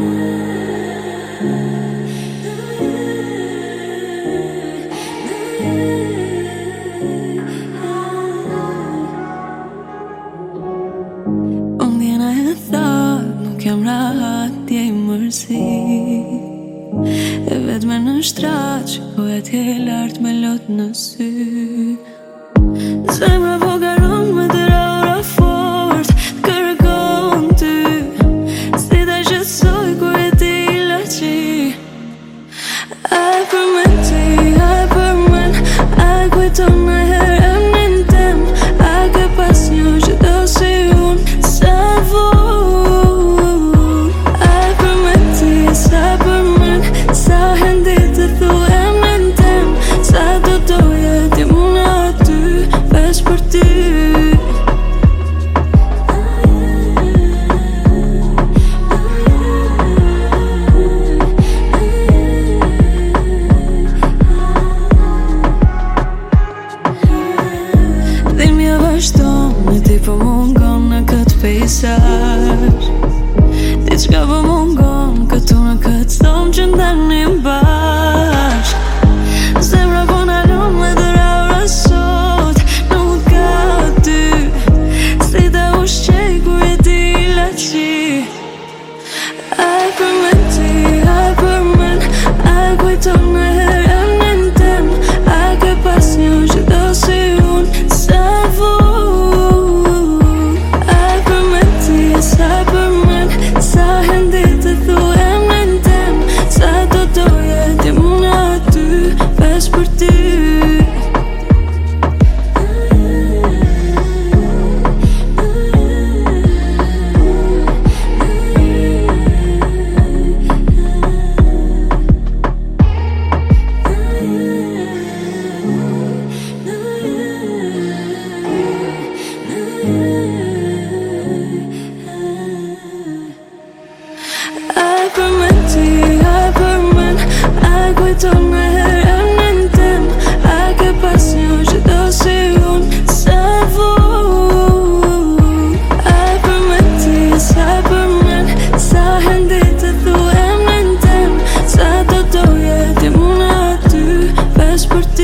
Po ndjena e thot, nuk jam ratë, djejmë mërsi E vetë me në që po e lartë me lotë në sy Se me bërë, se me bërë, se So.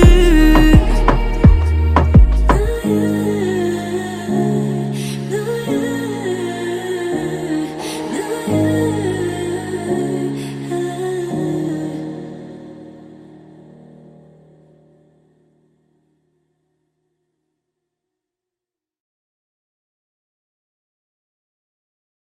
you